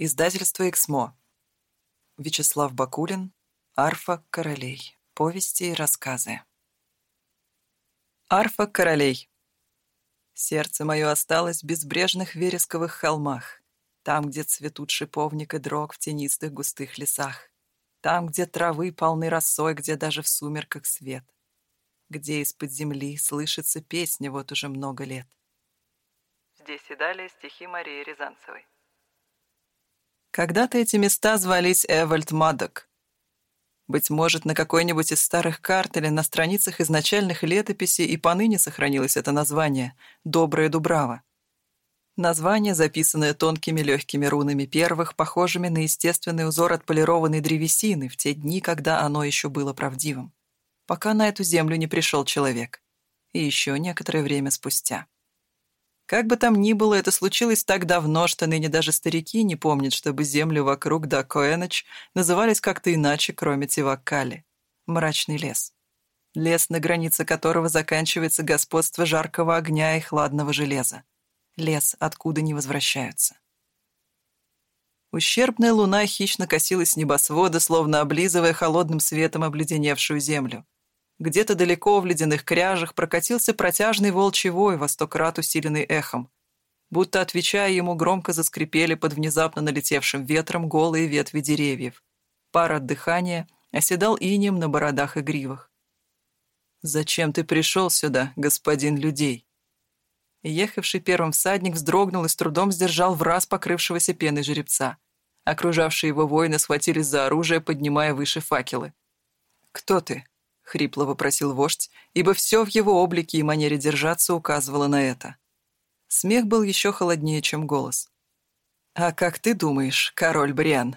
Издательство «Эксмо». Вячеслав Бакулин. «Арфа королей. Повести и рассказы». Арфа королей. Сердце мое осталось в безбрежных вересковых холмах, там, где цветут шиповник и дрог в тенистых густых лесах, там, где травы полны росой, где даже в сумерках свет, где из-под земли слышится песня вот уже много лет. Здесь и далее стихи Марии Рязанцевой. Когда-то эти места звались Эвальд Мадок. Быть может, на какой-нибудь из старых карт или на страницах изначальных летописей и поныне сохранилось это название — «Добрая Дубрава». Название, записанное тонкими легкими рунами первых, похожими на естественный узор отполированной древесины в те дни, когда оно еще было правдивым, пока на эту землю не пришел человек, и еще некоторое время спустя. Как бы там ни было, это случилось так давно, что ныне даже старики не помнят, чтобы землю вокруг Дакоэноч назывались как-то иначе, кроме Тиваккали. Мрачный лес. Лес, на границе которого заканчивается господство жаркого огня и хладного железа. Лес, откуда не возвращаются. Ущербная луна хищно косилась с небосвода, словно облизывая холодным светом обледеневшую землю. Где-то далеко в ледяных кряжах прокатился протяжный волчий вой, во сто крат усиленный эхом. Будто отвечая ему, громко заскрипели под внезапно налетевшим ветром голые ветви деревьев. Пар от дыхания оседал инем на бородах и гривах. «Зачем ты пришел сюда, господин людей?» Ехавший первым всадник вздрогнул и с трудом сдержал в раз покрывшегося пеной жеребца. Окружавшие его воины схватились за оружие, поднимая выше факелы. «Кто ты?» — хрипло вопросил вождь, ибо все в его облике и манере держаться указывало на это. Смех был еще холоднее, чем голос. «А как ты думаешь, король Бриан?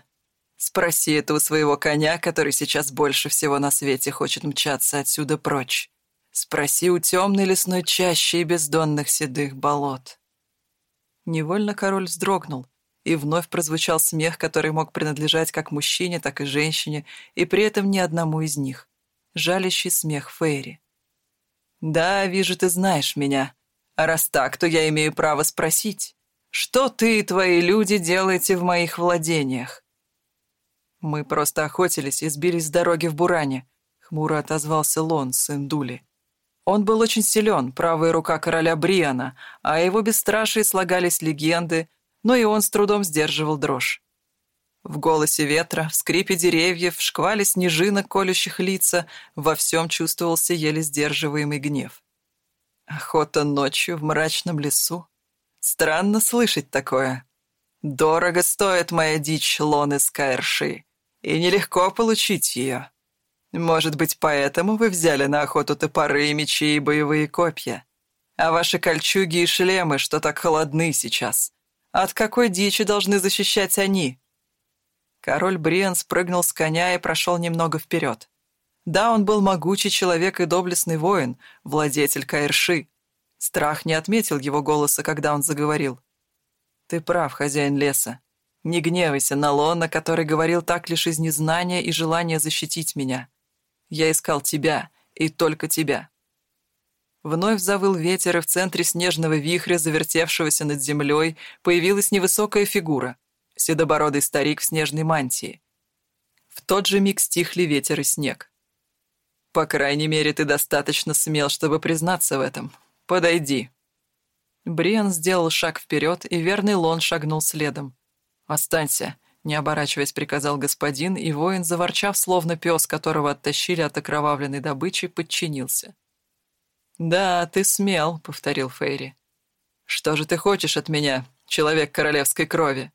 Спроси это у своего коня, который сейчас больше всего на свете хочет мчаться отсюда прочь. Спроси у темной лесной чащи и бездонных седых болот». Невольно король вздрогнул, и вновь прозвучал смех, который мог принадлежать как мужчине, так и женщине, и при этом ни одному из них жалящий смех Фейри. «Да, вижу, ты знаешь меня. А раз так, то я имею право спросить, что ты и твои люди делаете в моих владениях?» «Мы просто охотились и сбились с дороги в Буране», — хмуро отозвался Лон, сын Дули. Он был очень силен, правая рука короля Бриана, а его бесстрашии слагались легенды, но и он с трудом сдерживал дрожь. В голосе ветра, в скрипе деревьев, в шквале снежинок, колющих лица, во всем чувствовался еле сдерживаемый гнев. Охота ночью в мрачном лесу. Странно слышать такое. Дорого стоит моя дичь лон из Каэрши, и нелегко получить ее. Может быть, поэтому вы взяли на охоту топоры, мечи и боевые копья? А ваши кольчуги и шлемы, что так холодны сейчас? От какой дичи должны защищать они?» Король Бриан спрыгнул с коня и прошел немного вперед. Да, он был могучий человек и доблестный воин, владетель Каирши. Страх не отметил его голоса, когда он заговорил. «Ты прав, хозяин леса. Не гневайся на Лона, который говорил так лишь из незнания и желания защитить меня. Я искал тебя, и только тебя». Вновь завыл ветер, и в центре снежного вихря, завертевшегося над землей, появилась невысокая фигура седобородый старик в снежной мантии. В тот же миг стихли ветер и снег. «По крайней мере, ты достаточно смел, чтобы признаться в этом. Подойди». Бриан сделал шаг вперед, и верный Лон шагнул следом. «Останься», — не оборачиваясь, приказал господин, и воин, заворчав, словно пес, которого оттащили от окровавленной добычи, подчинился. «Да, ты смел», — повторил Фейри. «Что же ты хочешь от меня, человек королевской крови?»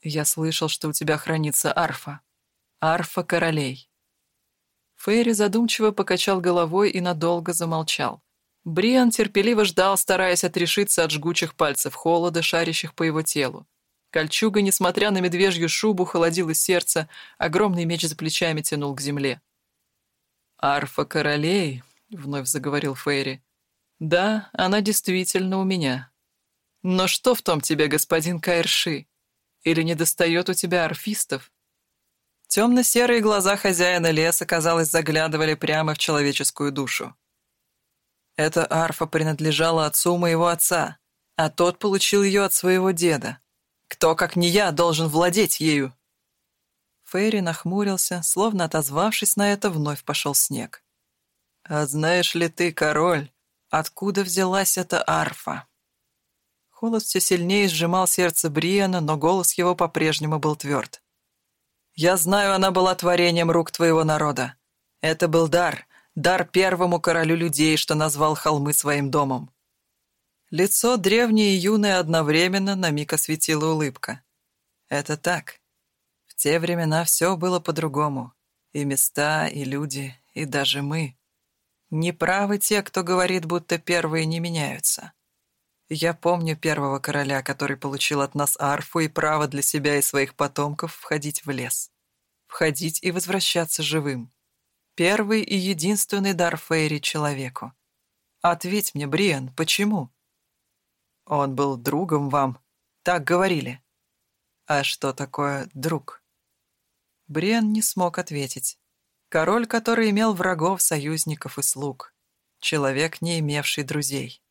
Я слышал, что у тебя хранится арфа. Арфа королей. Фейри задумчиво покачал головой и надолго замолчал. Бриан терпеливо ждал, стараясь отрешиться от жгучих пальцев холода, шарящих по его телу. Кольчуга, несмотря на медвежью шубу, холодила сердце, огромный меч за плечами тянул к земле. «Арфа королей», — вновь заговорил Фейри. «Да, она действительно у меня. Но что в том тебе, господин Кайрши? Или не достает у тебя арфистов?» Темно-серые глаза хозяина леса, казалось, заглядывали прямо в человеческую душу. Эта арфа принадлежала отцу моего отца, а тот получил ее от своего деда. Кто, как не я, должен владеть ею?» Фейри нахмурился, словно отозвавшись на это, вновь пошел снег. «А знаешь ли ты, король, откуда взялась эта арфа?» Холод все сильнее сжимал сердце Бриана, но голос его по-прежнему был тверд. «Я знаю, она была творением рук твоего народа. Это был дар, дар первому королю людей, что назвал холмы своим домом». Лицо древнее и юное одновременно на миг осветила улыбка. «Это так. В те времена все было по-другому. И места, и люди, и даже мы. Неправы те, кто говорит, будто первые не меняются. Я помню первого короля, который получил от нас арфу и право для себя и своих потомков входить в лес. Входить и возвращаться живым. Первый и единственный дар Фейри человеку. Ответь мне, Бриан, почему? Он был другом вам. Так говорили. А что такое друг? Бриан не смог ответить. Король, который имел врагов, союзников и слуг. Человек, не имевший друзей.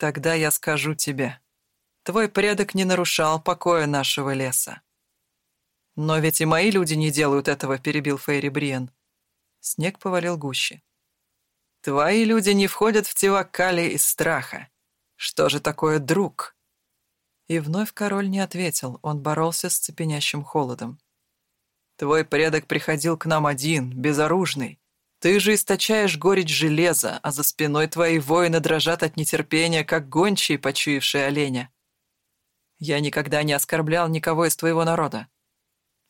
Тогда я скажу тебе. Твой предок не нарушал покоя нашего леса. Но ведь и мои люди не делают этого, перебил Фейри Бриен. Снег повалил гуще. Твои люди не входят в Тивакали из страха. Что же такое друг? И вновь король не ответил, он боролся с цепенящим холодом. Твой предок приходил к нам один, безоружный. Ты же источаешь горечь железа, а за спиной твои воины дрожат от нетерпения, как гончие, почуявшие оленя. Я никогда не оскорблял никого из твоего народа.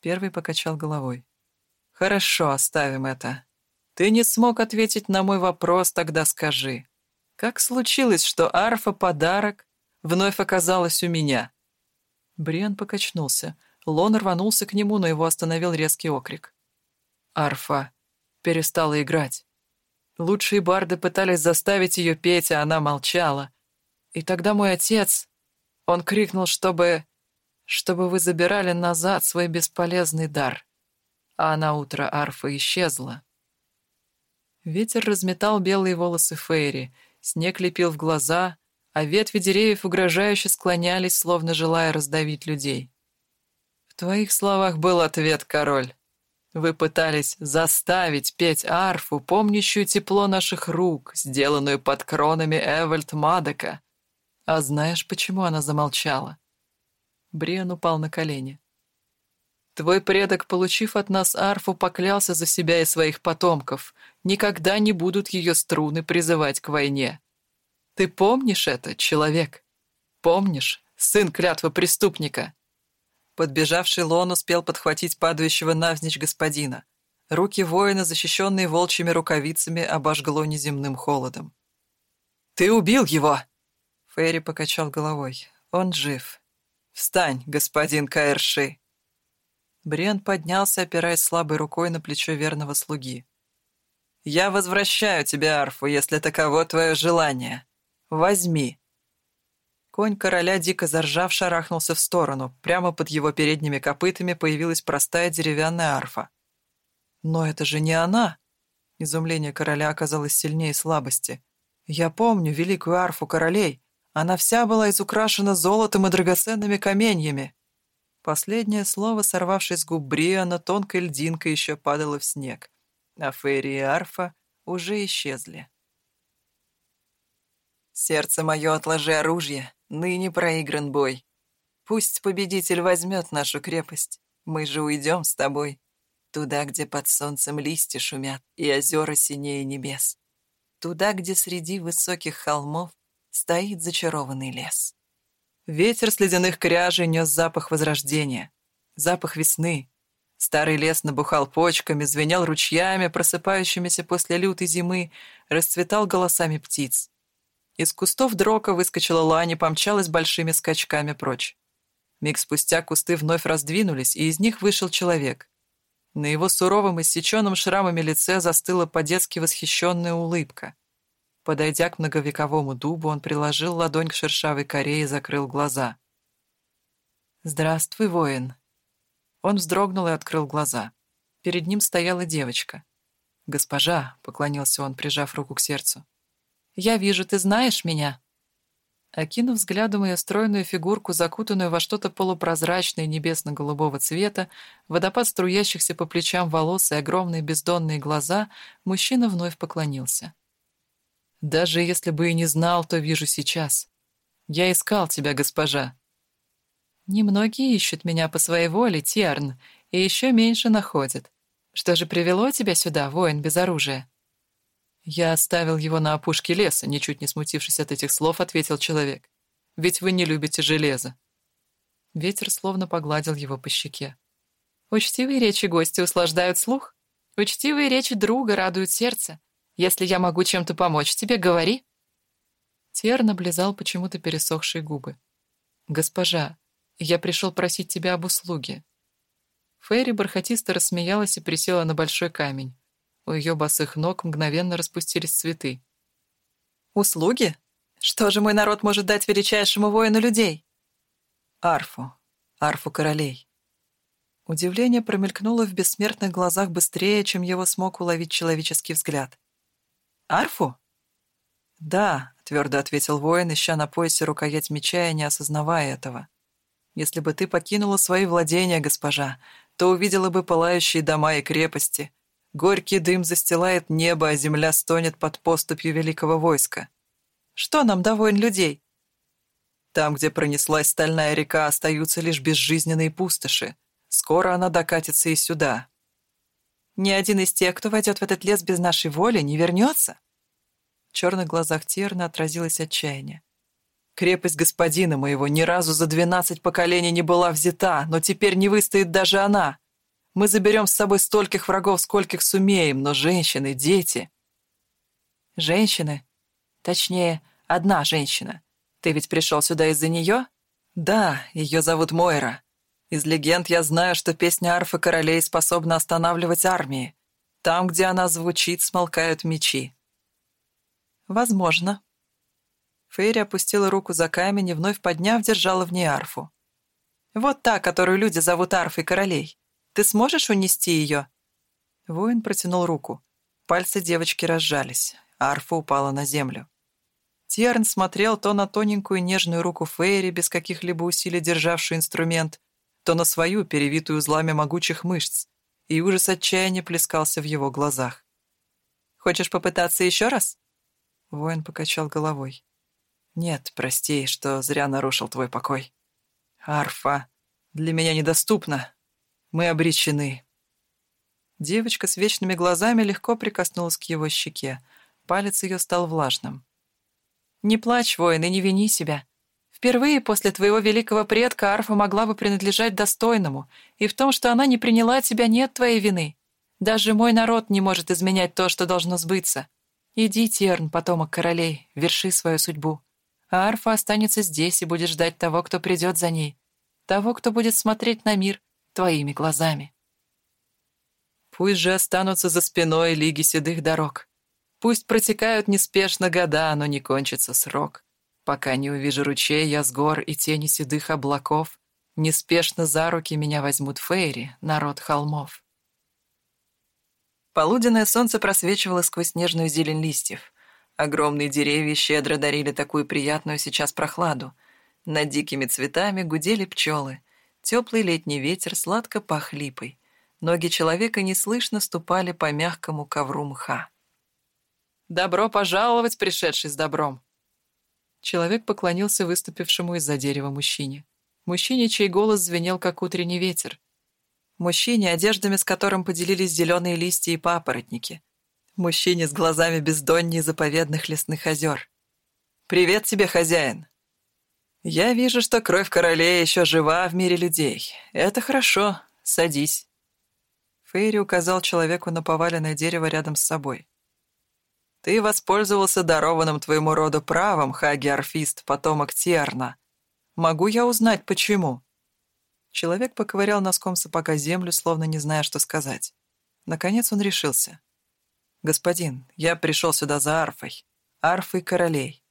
Первый покачал головой. Хорошо, оставим это. Ты не смог ответить на мой вопрос, тогда скажи. Как случилось, что арфа-подарок вновь оказалась у меня? Бриан покачнулся. Лон рванулся к нему, но его остановил резкий окрик. «Арфа, перестала играть. Лучшие барды пытались заставить ее петь, а она молчала. И тогда мой отец... Он крикнул, чтобы... чтобы вы забирали назад свой бесполезный дар. А на утро арфа исчезла. Ветер разметал белые волосы Фейри, снег лепил в глаза, а ветви деревьев угрожающе склонялись, словно желая раздавить людей. «В твоих словах был ответ, король. Вы пытались заставить петь арфу, помнящую тепло наших рук, сделанную под кронами Эвальд Мадека. А знаешь, почему она замолчала?» Бриан упал на колени. «Твой предок, получив от нас арфу, поклялся за себя и своих потомков. Никогда не будут ее струны призывать к войне. Ты помнишь это, человек? Помнишь, сын клятвы преступника?» Подбежавший Лон успел подхватить падающего навзничь господина. Руки воина, защищенные волчьими рукавицами, обожгло неземным холодом. «Ты убил его!» Ферри покачал головой. «Он жив. Встань, господин Каэрши!» Бриан поднялся, опираясь слабой рукой на плечо верного слуги. «Я возвращаю тебе арфу, если таково твое желание. Возьми!» Конь короля, дико заржав, шарахнулся в сторону. Прямо под его передними копытами появилась простая деревянная арфа. «Но это же не она!» Изумление короля оказалось сильнее слабости. «Я помню великую арфу королей. Она вся была изукрашена золотом и драгоценными каменьями». Последнее слово, сорвавшись с губ Бриана, тонкой льдинкой еще падало в снег. А Фейри и арфа уже исчезли. «Сердце мое, отложи оружие, ныне проигран бой. Пусть победитель возьмет нашу крепость, мы же уйдем с тобой. Туда, где под солнцем листья шумят и озера синее небес. Туда, где среди высоких холмов стоит зачарованный лес. Ветер с ледяных кряжей нес запах возрождения, запах весны. Старый лес набухал почками, звенел ручьями, просыпающимися после лютой зимы, расцветал голосами птиц. Из кустов дрока выскочила Лани, помчалась большими скачками прочь. Миг спустя кусты вновь раздвинулись, и из них вышел человек. На его суровом, иссеченном шрамами лице застыла по-детски восхищенная улыбка. Подойдя к многовековому дубу, он приложил ладонь к шершавой коре и закрыл глаза. «Здравствуй, воин!» Он вздрогнул и открыл глаза. Перед ним стояла девочка. «Госпожа», — поклонился он, прижав руку к сердцу, я вижу, ты знаешь меня». Окинув взглядом ее стройную фигурку, закутанную во что-то полупрозрачное небесно-голубого цвета, водопад струящихся по плечам волос и огромные бездонные глаза, мужчина вновь поклонился. «Даже если бы и не знал, то вижу сейчас. Я искал тебя, госпожа». «Немногие ищут меня по своей воле, Тиарн, и еще меньше находят. Что же привело тебя сюда, воин без оружия?» «Я оставил его на опушке леса», — ничуть не смутившись от этих слов, ответил человек. «Ведь вы не любите железо». Ветер словно погладил его по щеке. «Учтивые речи гостя услаждают слух. Учтивые речи друга радуют сердце. Если я могу чем-то помочь тебе, говори». Тер наблизал почему-то пересохшие губы. «Госпожа, я пришел просить тебя об услуге». Фейри бархатисто рассмеялась и присела на большой камень. У ее босых ног мгновенно распустились цветы. «Услуги? Что же мой народ может дать величайшему воину людей?» «Арфу. Арфу королей». Удивление промелькнуло в бессмертных глазах быстрее, чем его смог уловить человеческий взгляд. «Арфу?» «Да», — твердо ответил воин, ища на поясе рукоять меча и не осознавая этого. «Если бы ты покинула свои владения, госпожа, то увидела бы пылающие дома и крепости, Горький дым застилает небо, а земля стонет под поступью великого войска. Что нам до войн людей? Там, где пронеслась стальная река, остаются лишь безжизненные пустоши. Скоро она докатится и сюда. Ни один из тех, кто войдет в этот лес без нашей воли, не вернется. В черных глазах Терна отразилось отчаяние. Крепость господина моего ни разу за двенадцать поколений не была взята, но теперь не выстоит даже она. Мы заберем с собой стольких врагов, скольких сумеем, но женщины, дети...» «Женщины? Точнее, одна женщина. Ты ведь пришел сюда из-за нее?» «Да, ее зовут Мойра. Из легенд я знаю, что песня арфы королей способна останавливать армии. Там, где она звучит, смолкают мечи». «Возможно». Фейри опустила руку за камень и, вновь подняв, держала в ней арфу. «Вот та, которую люди зовут арфой королей. Ты сможешь унести ее?» Воин протянул руку. Пальцы девочки разжались. Арфа упала на землю. Тьерн смотрел то на тоненькую нежную руку Фейри, без каких-либо усилий державшую инструмент, то на свою, перевитую узлами могучих мышц, и ужас отчаяния плескался в его глазах. «Хочешь попытаться еще раз?» Воин покачал головой. «Нет, прости, что зря нарушил твой покой. Арфа для меня недоступна. Мы обречены». Девочка с вечными глазами легко прикоснулась к его щеке. Палец ее стал влажным. «Не плачь, воин, и не вини себя. Впервые после твоего великого предка Арфа могла бы принадлежать достойному, и в том, что она не приняла тебя, нет твоей вины. Даже мой народ не может изменять то, что должно сбыться. Иди, Терн, потомок королей, верши свою судьбу. А Арфа останется здесь и будет ждать того, кто придет за ней. Того, кто будет смотреть на мир твоими глазами. Пусть же останутся за спиной лиги седых дорог. Пусть протекают неспешно года, но не кончится срок. Пока не увижу ручей я с гор и тени седых облаков, неспешно за руки меня возьмут фейри, народ холмов. Полуденное солнце просвечивало сквозь снежную зелень листьев. Огромные деревья щедро дарили такую приятную сейчас прохладу. Над дикими цветами гудели пчелы — Теплый летний ветер сладко пах липой. Ноги человека неслышно ступали по мягкому ковру мха. «Добро пожаловать, пришедший с добром!» Человек поклонился выступившему из-за дерева мужчине. Мужчине, чей голос звенел, как утренний ветер. Мужчине, одеждами с которым поделились зеленые листья и папоротники. Мужчине с глазами бездонней заповедных лесных озер. «Привет тебе, хозяин!» «Я вижу, что кровь королей еще жива в мире людей. Это хорошо. Садись». Фейри указал человеку на поваленное дерево рядом с собой. «Ты воспользовался дарованным твоему роду правом, Хаги-Арфист, потомок Тиарна. Могу я узнать, почему?» Человек поковырял носком сапога землю, словно не зная, что сказать. Наконец он решился. «Господин, я пришел сюда за арфой. Арфой королей.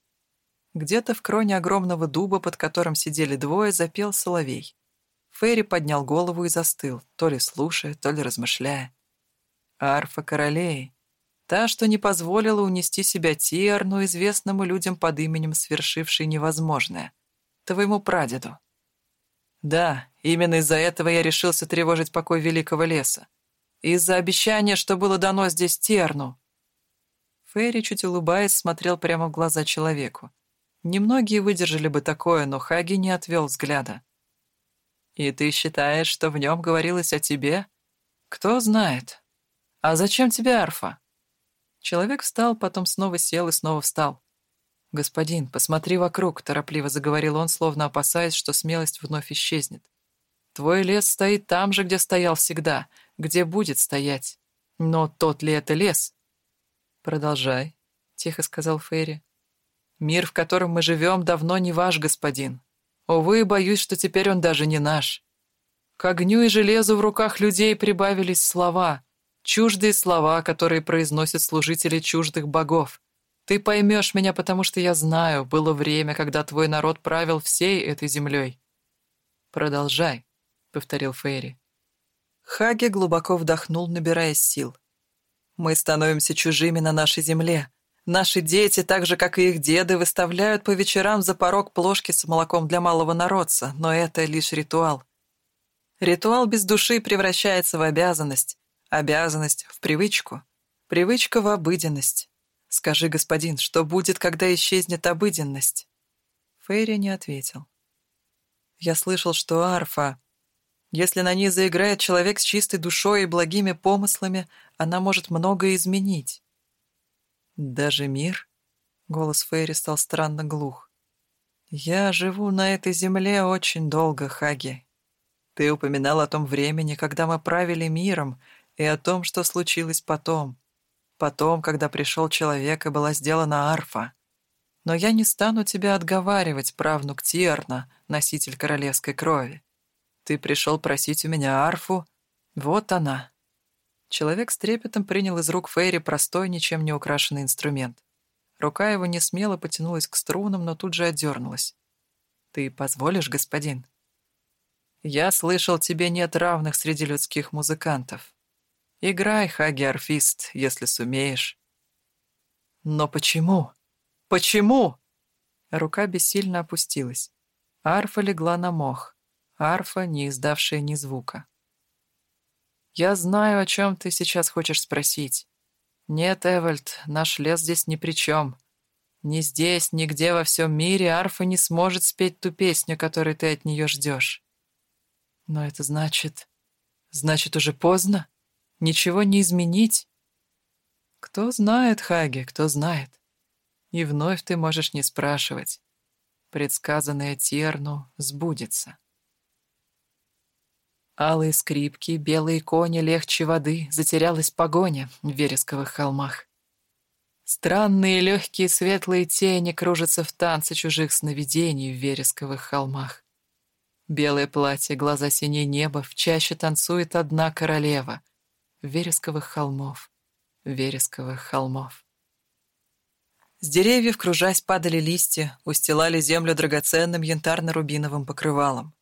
Где-то в кроне огромного дуба, под которым сидели двое, запел соловей. Ферри поднял голову и застыл, то ли слушая, то ли размышляя. «Арфа королей! Та, что не позволила унести себя Тиарну, известному людям под именем свершившей невозможное. Твоему прадеду. Да, именно из-за этого я решился тревожить покой Великого Леса. Из-за обещания, что было дано здесь Терну. Ферри, чуть улыбаясь, смотрел прямо в глаза человеку. Немногие выдержали бы такое, но Хаги не отвел взгляда. «И ты считаешь, что в нем говорилось о тебе? Кто знает. А зачем тебе арфа?» Человек встал, потом снова сел и снова встал. «Господин, посмотри вокруг», — торопливо заговорил он, словно опасаясь, что смелость вновь исчезнет. «Твой лес стоит там же, где стоял всегда, где будет стоять. Но тот ли это лес?» «Продолжай», — тихо сказал Ферри. «Мир, в котором мы живем, давно не ваш, господин. Увы, боюсь, что теперь он даже не наш. К огню и железу в руках людей прибавились слова, чуждые слова, которые произносят служители чуждых богов. Ты поймешь меня, потому что я знаю, было время, когда твой народ правил всей этой землей. Продолжай, — повторил Фейри. Хаги глубоко вдохнул, набираясь сил. Мы становимся чужими на нашей земле. Наши дети, так же, как и их деды, выставляют по вечерам за порог плошки с молоком для малого народца, но это лишь ритуал. Ритуал без души превращается в обязанность, обязанность в привычку, привычка в обыденность. «Скажи, господин, что будет, когда исчезнет обыденность?» Фейри не ответил. «Я слышал, что арфа... Если на ней заиграет человек с чистой душой и благими помыслами, она может многое изменить». «Даже мир?» — голос Фейри стал странно глух. «Я живу на этой земле очень долго, Хаги. Ты упоминал о том времени, когда мы правили миром, и о том, что случилось потом. Потом, когда пришел человек и была сделана арфа. Но я не стану тебя отговаривать, правнук Тиарна, носитель королевской крови. Ты пришел просить у меня арфу. Вот она. Человек с трепетом принял из рук Фейри простой, ничем не украшенный инструмент. Рука его не смело потянулась к струнам, но тут же отдернулась. «Ты позволишь, господин?» «Я слышал, тебе нет равных среди людских музыкантов. Играй, Хаги-арфист, если сумеешь. Но почему? Почему? Рука бессильно опустилась. Арфа легла на мох. Арфа, не издавшая ни звука. «Я знаю, о чем ты сейчас хочешь спросить. Нет, Эвальд, наш лес здесь ни при чем. Ни здесь, нигде во всем мире арфа не сможет спеть ту песню, которую ты от нее ждешь. Но это значит... Значит, уже поздно? Ничего не изменить? Кто знает, Хаги, кто знает. И вновь ты можешь не спрашивать. Предсказанное Терну сбудется. Алые скрипки, белые кони легче воды, затерялась погоня в вересковых холмах. Странные легкие светлые тени кружатся в танце чужих сновидений в вересковых холмах. Белое платье, глаза синее небо, в чаще танцует одна королева вересковых холмов, вересковых холмов. С деревьев, кружась, падали листья, устилали землю драгоценным янтарно-рубиновым покрывалом.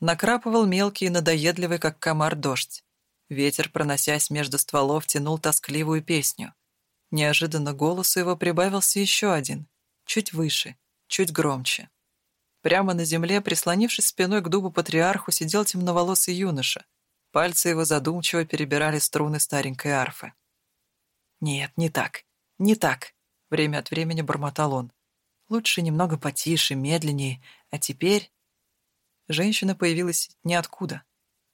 Накрапывал мелкий и надоедливый, как комар, дождь. Ветер, проносясь между стволов, тянул тоскливую песню. Неожиданно голосу его прибавился еще один, чуть выше, чуть громче. Прямо на земле, прислонившись спиной к дубу патриарху, сидел темноволосый юноша — Пальцы его задумчиво перебирали струны старенькой арфы. «Нет, не так, не так», — время от времени бормотал он. «Лучше немного потише, медленнее, а теперь...» Женщина появилась ниоткуда.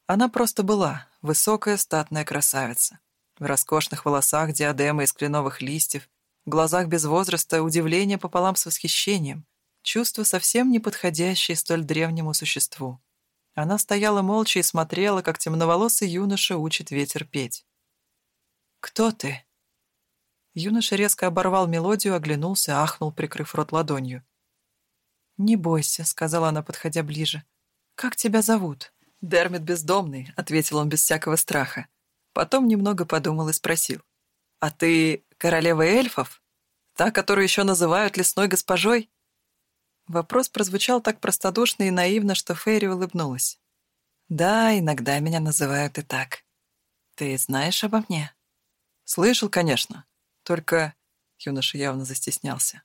Она просто была высокая статная красавица. В роскошных волосах диадема из кленовых листьев, в глазах без возраста удивление пополам с восхищением, чувство совсем не подходящее столь древнему существу. Она стояла молча и смотрела, как темноволосый юноша учит ветер петь. «Кто ты?» Юноша резко оборвал мелодию, оглянулся, ахнул, прикрыв рот ладонью. «Не бойся», — сказала она, подходя ближе. «Как тебя зовут?» «Дермит бездомный», — ответил он без всякого страха. Потом немного подумал и спросил. «А ты королева эльфов? Та, которую еще называют лесной госпожой?» Вопрос прозвучал так простодушно и наивно, что Фейри улыбнулась. «Да, иногда меня называют и так. Ты знаешь обо мне?» «Слышал, конечно. Только...» — юноша явно застеснялся.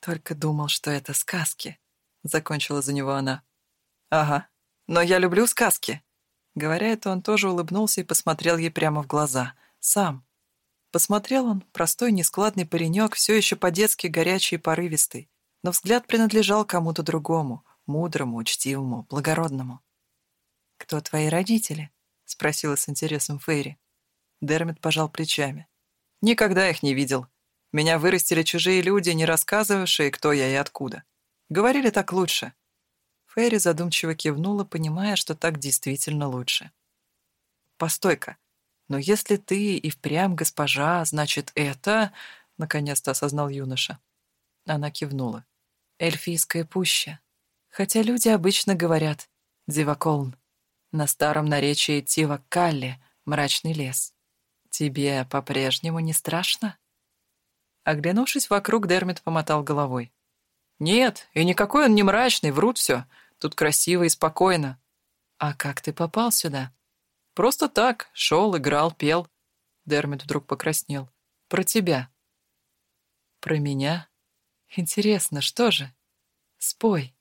«Только думал, что это сказки», — закончила за него она. «Ага, но я люблю сказки». Говоря это, он тоже улыбнулся и посмотрел ей прямо в глаза. Сам. Посмотрел он, простой нескладный паренек, все еще по-детски горячий и порывистый, но взгляд принадлежал кому-то другому, мудрому, учтивому, благородному. «Кто твои родители?» — спросила с интересом Фейри. Дермит пожал плечами. «Никогда их не видел. Меня вырастили чужие люди, не рассказывавшие, кто я и откуда. Говорили так лучше». Фейри задумчиво кивнула, понимая, что так действительно лучше. «Постой-ка, но если ты и впрямь госпожа, значит, это...» — наконец-то осознал юноша. Она кивнула. «Эльфийская пуща. Хотя люди обычно говорят «Диваколн». На старом наречии Тиваккалли — мрачный лес. Тебе по-прежнему не страшно?» Оглянувшись вокруг, Дермит помотал головой. «Нет, и никакой он не мрачный, врут все. Тут красиво и спокойно». «А как ты попал сюда?» Просто так, шел, играл, пел. Дермит вдруг покраснел. Про тебя. Про меня? Интересно, что же? Спой.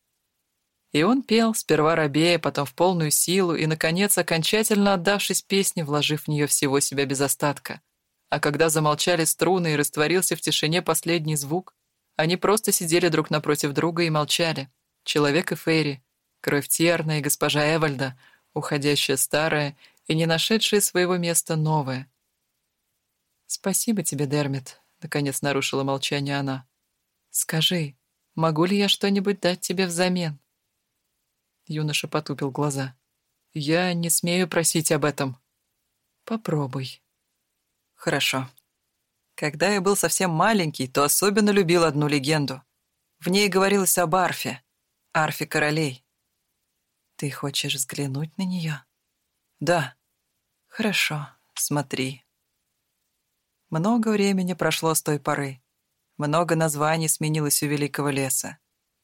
И он пел, сперва робея, потом в полную силу, и, наконец, окончательно отдавшись песне, вложив в нее всего себя без остатка. А когда замолчали струны и растворился в тишине последний звук, они просто сидели друг напротив друга и молчали. Человек и Фейри, кровь Терна и госпожа Эвальда, уходящая старая и не нашедшее своего места новое. «Спасибо тебе, Дермит», — наконец нарушила молчание она. «Скажи, могу ли я что-нибудь дать тебе взамен?» Юноша потупил глаза. «Я не смею просить об этом». «Попробуй». «Хорошо. Когда я был совсем маленький, то особенно любил одну легенду. В ней говорилось об арфе, арфе королей. Ты хочешь взглянуть на нее?» «Да», «Хорошо, смотри». Много времени прошло с той поры. Много названий сменилось у Великого леса.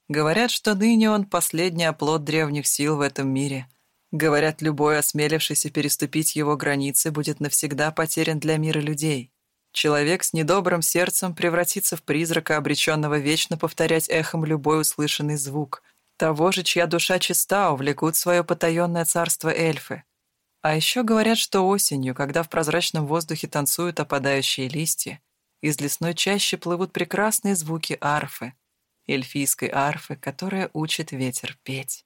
Говорят, что ныне он последний оплот древних сил в этом мире. Говорят, любой, осмелившийся переступить его границы, будет навсегда потерян для мира людей. Человек с недобрым сердцем превратится в призрака, обреченного вечно повторять эхом любой услышанный звук. Того же, чья душа чиста, увлекут свое потаенное царство эльфы. А еще говорят, что осенью, когда в прозрачном воздухе танцуют опадающие листья, из лесной чащи плывут прекрасные звуки арфы, эльфийской арфы, которая учит ветер петь.